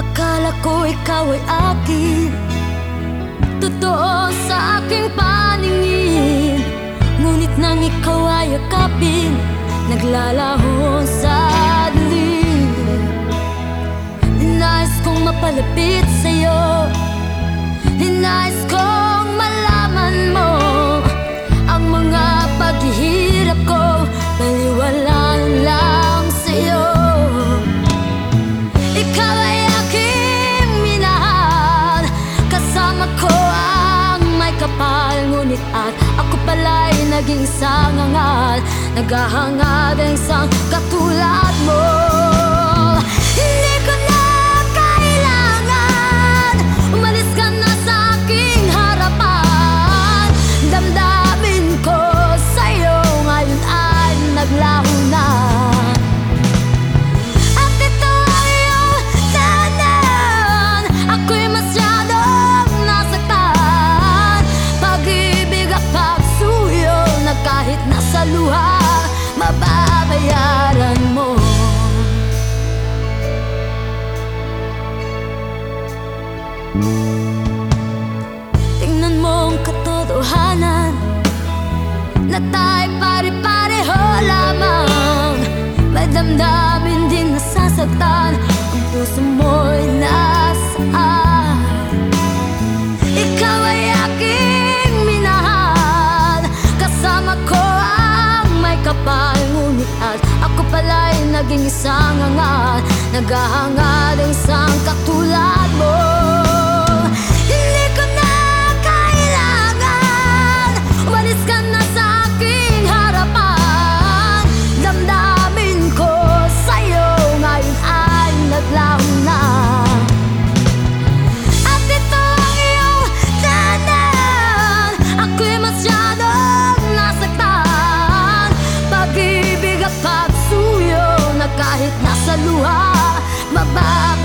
Akala ko ikaw ay akin. Totoo sa aking paningin. Ngunit nang ikaw ay akapin Naglalaho sa at ako pala'y naging sangangal Naghahangad ang isang katulad mo katotohanan Na tayo pare-pareho lamang. May damdamin din nasasaktan Ang puso mo'y nasaan. Ikaw ay aking minahal. Kasama ko ang may kapal Ngunit at ako pala'y naging isang angal. Naghahanga はまま